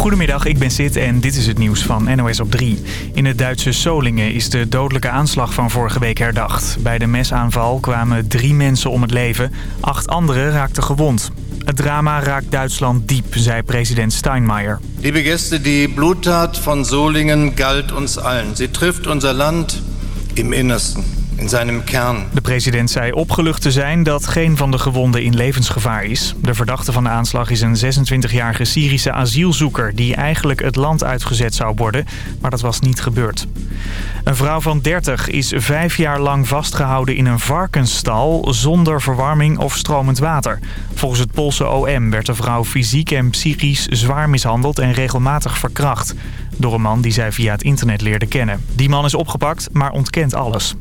Goedemiddag, ik ben Sid en dit is het nieuws van NOS op 3. In het Duitse Solingen is de dodelijke aanslag van vorige week herdacht. Bij de mesaanval kwamen drie mensen om het leven. Acht anderen raakten gewond. Het drama raakt Duitsland diep, zei president Steinmeier. Liebe Gäste, die Bluttat van Solingen galt ons allen. Ze trifft ons land im Innersten in zijn kern. De president zei opgelucht te zijn dat geen van de gewonden in levensgevaar is. De verdachte van de aanslag is een 26-jarige Syrische asielzoeker... die eigenlijk het land uitgezet zou worden, maar dat was niet gebeurd. Een vrouw van 30 is vijf jaar lang vastgehouden in een varkensstal... zonder verwarming of stromend water. Volgens het Poolse OM werd de vrouw fysiek en psychisch zwaar mishandeld... en regelmatig verkracht door een man die zij via het internet leerde kennen. Die man is opgepakt, maar ontkent alles.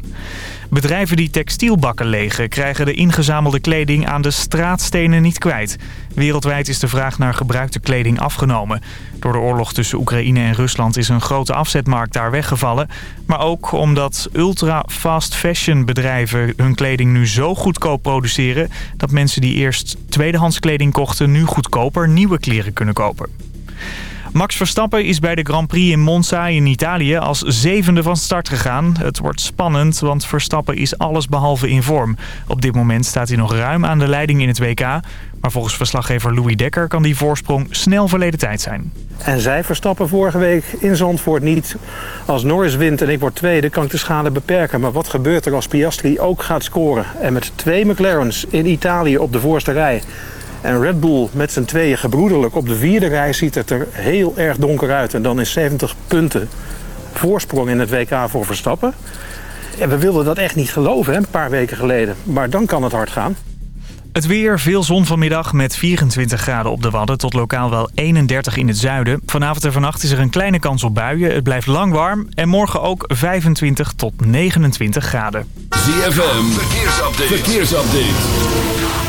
Bedrijven die textielbakken legen krijgen de ingezamelde kleding aan de straatstenen niet kwijt. Wereldwijd is de vraag naar gebruikte kleding afgenomen. Door de oorlog tussen Oekraïne en Rusland is een grote afzetmarkt daar weggevallen. Maar ook omdat ultra-fast fashion bedrijven hun kleding nu zo goedkoop produceren... dat mensen die eerst tweedehands kleding kochten nu goedkoper nieuwe kleren kunnen kopen. Max Verstappen is bij de Grand Prix in Monza in Italië als zevende van start gegaan. Het wordt spannend, want Verstappen is allesbehalve in vorm. Op dit moment staat hij nog ruim aan de leiding in het WK. Maar volgens verslaggever Louis Dekker kan die voorsprong snel verleden tijd zijn. En zij Verstappen vorige week in Zandvoort niet. Als Norris wint en ik word tweede, kan ik de schade beperken. Maar wat gebeurt er als Piastri ook gaat scoren? En met twee McLaren's in Italië op de voorste rij... En Red Bull met z'n tweeën gebroederlijk op de vierde rij ziet het er heel erg donker uit. En dan is 70 punten voorsprong in het WK voor Verstappen. En we wilden dat echt niet geloven, hè, een paar weken geleden. Maar dan kan het hard gaan. Het weer, veel zon vanmiddag met 24 graden op de Wadden... tot lokaal wel 31 in het zuiden. Vanavond en vannacht is er een kleine kans op buien. Het blijft lang warm en morgen ook 25 tot 29 graden. ZFM, verkeersupdate. verkeersupdate.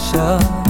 Just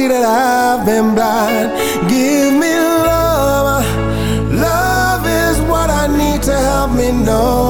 see that I've been blind. Give me love, love is what I need to help me know.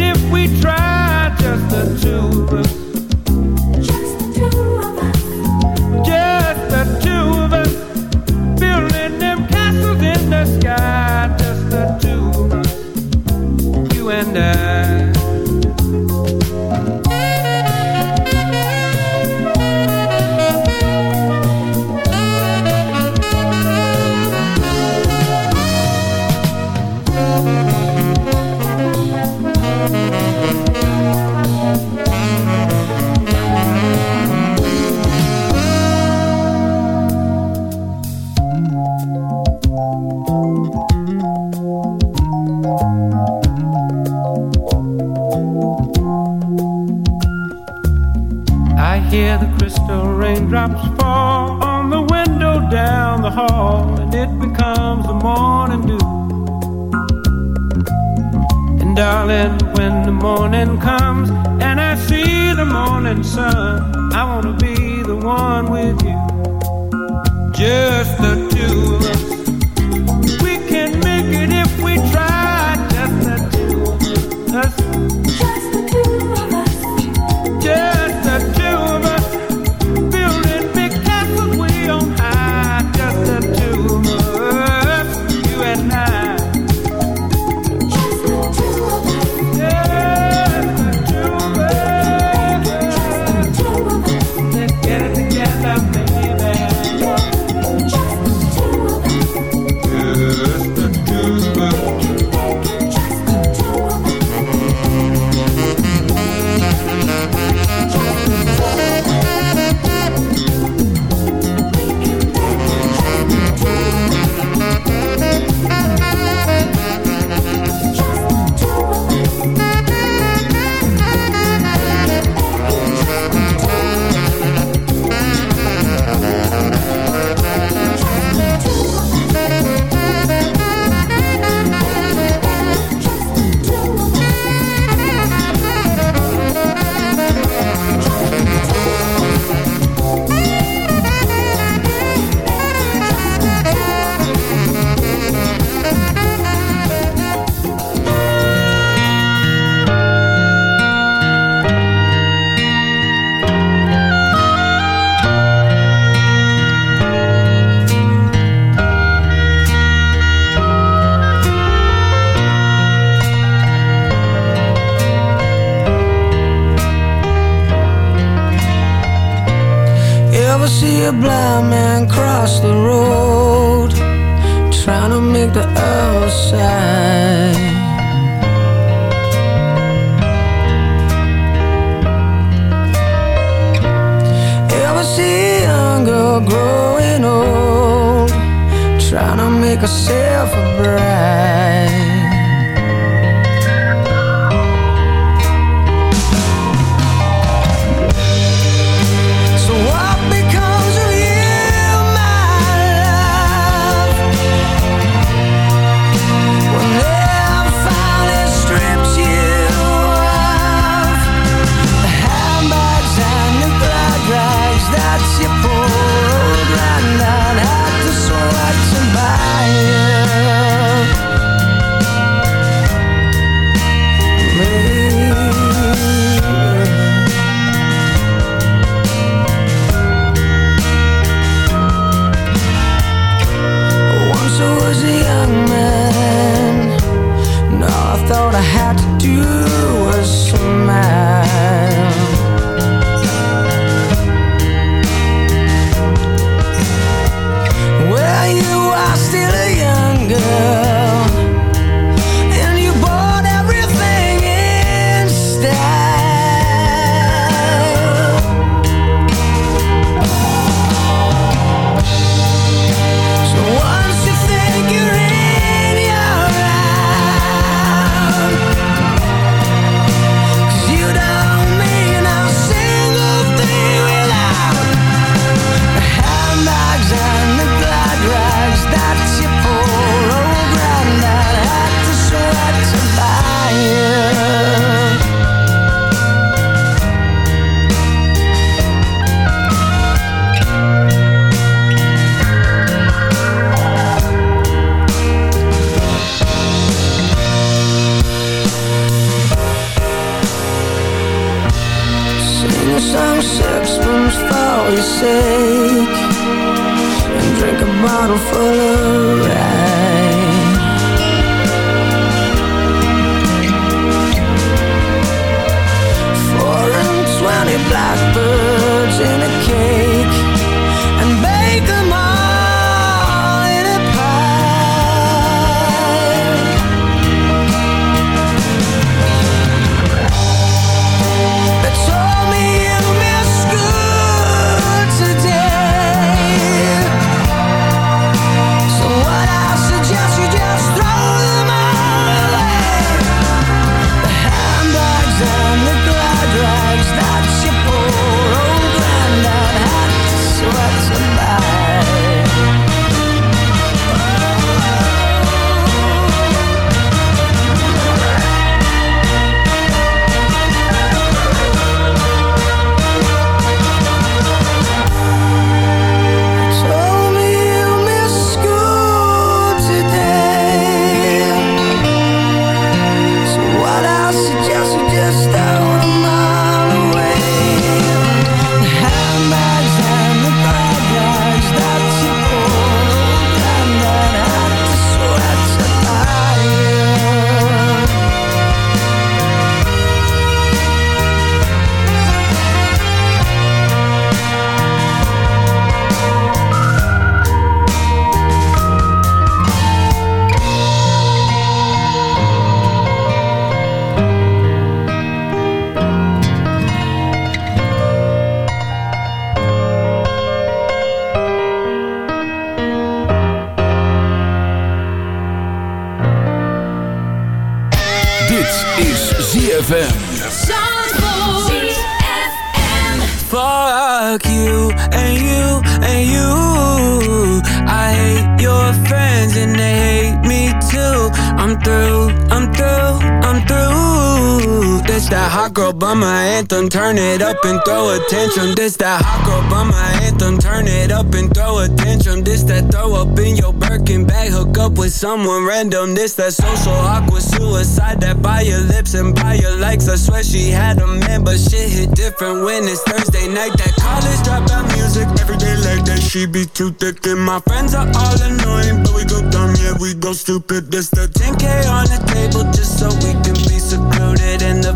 Hook up with someone random. This that social awkward suicide. That by your lips and by your likes. I swear she had a man, but shit hit different when it's Thursday night. That college dropout music every day like that. She be too thick and my friends are all annoying, but we go dumb, yeah we go stupid. This the 10k on the table just so we can be secluded. And the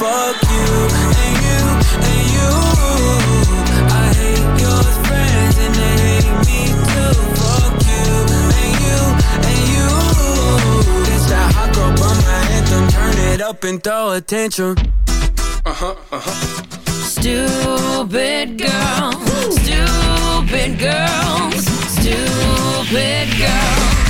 Fuck you and you and you. I hate your friends and they hate me too. Fuck you and you and you. This that hot girl bummer anthem. Turn it up and throw a tantrum. Uh huh, uh huh. Stupid girl, stupid girls, stupid girls.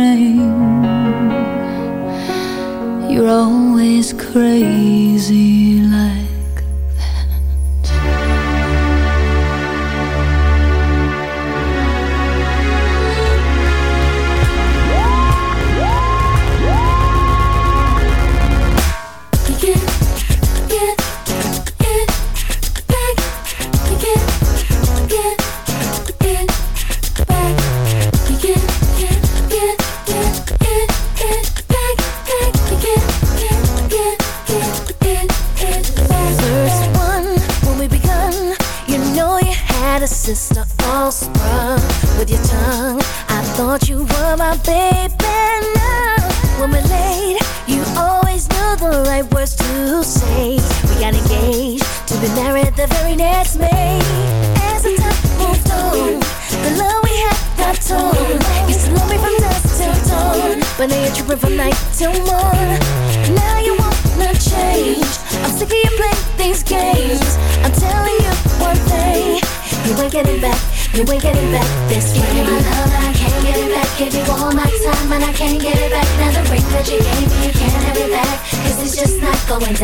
rain. You're always crazy like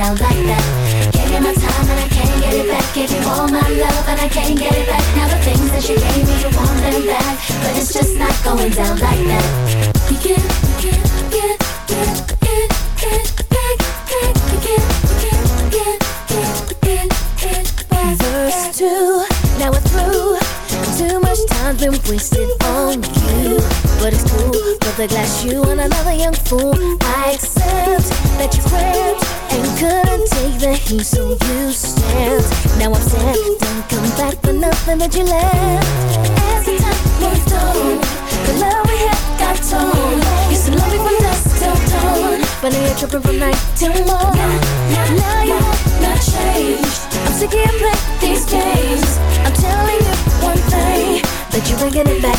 down like that. Give you my time and I can't get it back. Give you all my love and I can't get it back. Now the things that you gave me, you want them back. But it's just not going down like that. You can't, Now I'm sad, don't come back for nothing that you left. As the time moved on, the love we had got torn. Used to love me from dusk till dawn, but now you're tripping from night till morn. Now you not changed. I'm sick of playing these games. I'm telling you one thing, that you ain't getting back.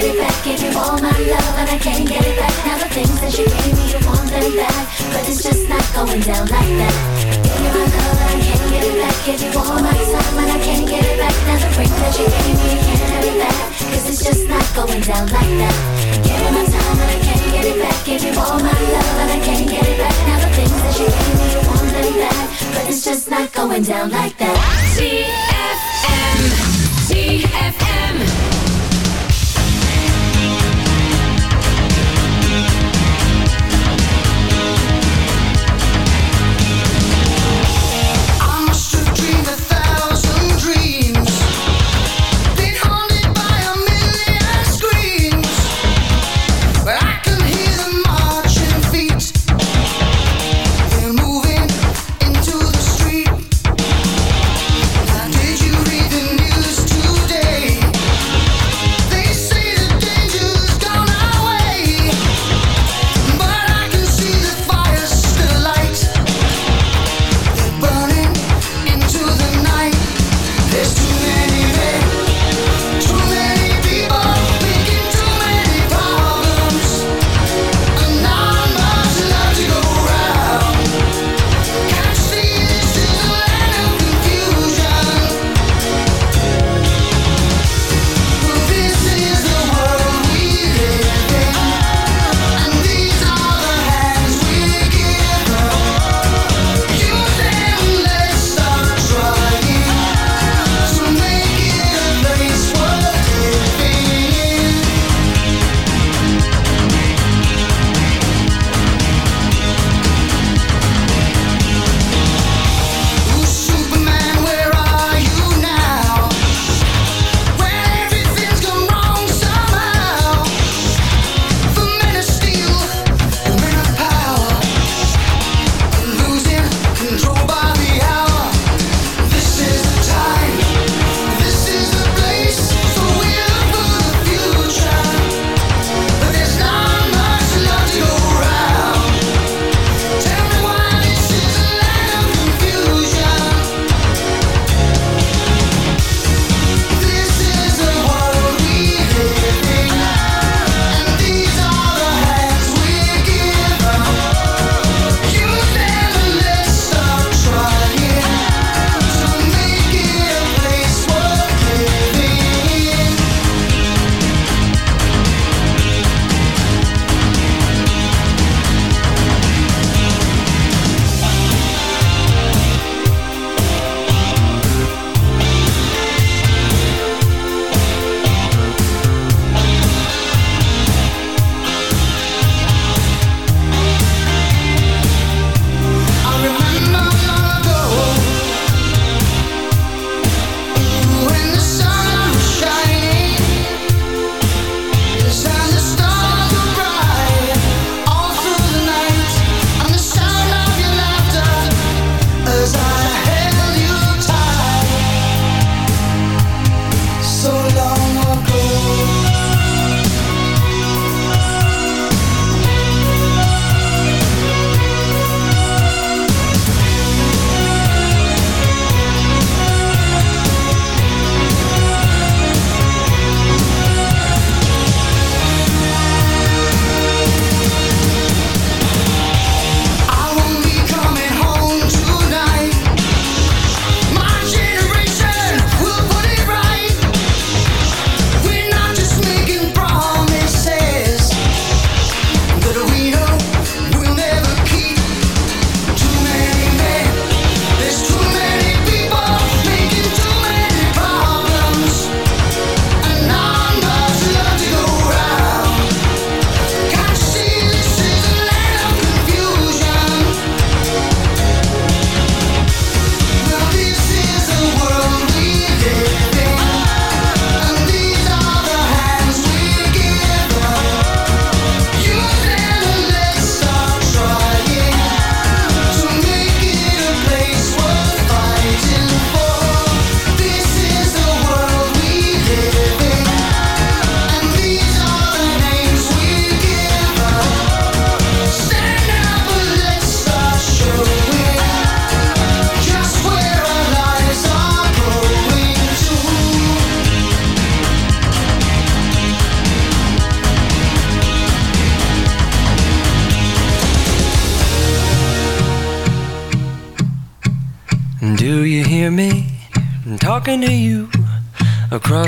get it back. Give you all my love and I can't get it back. Now the things that you gave me, you want them back. But it's just not going down like that. Give you my love and I can't get it back. Give you all my time and I can't get it back. Now the ring that you gave me, you can't have it back. Cause it's just not going down like that. Give you my time and I can't get it back. Give you all my love and I can't get it back. Now the things that you gave me, you want them back. But it's just not going down like that. ZFM.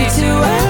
To have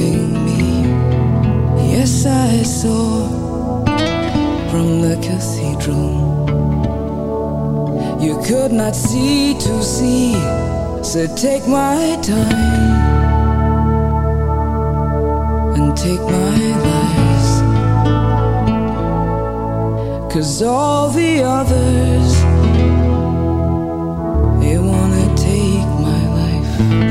And I saw from the cathedral. You could not see to see, so take my time and take my lies. Cause all the others, they wanna take my life.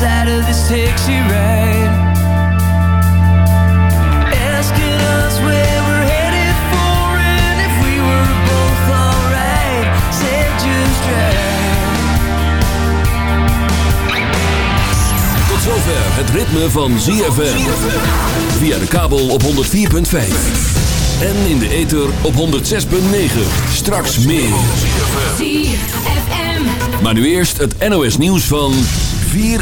Side of this taxi ride. Asking us where we're headed for and if we were both alright. Said just drive. Tot zover het ritme van ZFM. Via de kabel op 104.5. En in de ether op 106.9. Straks meer. ZFM. Maar nu eerst het NOS nieuws van 4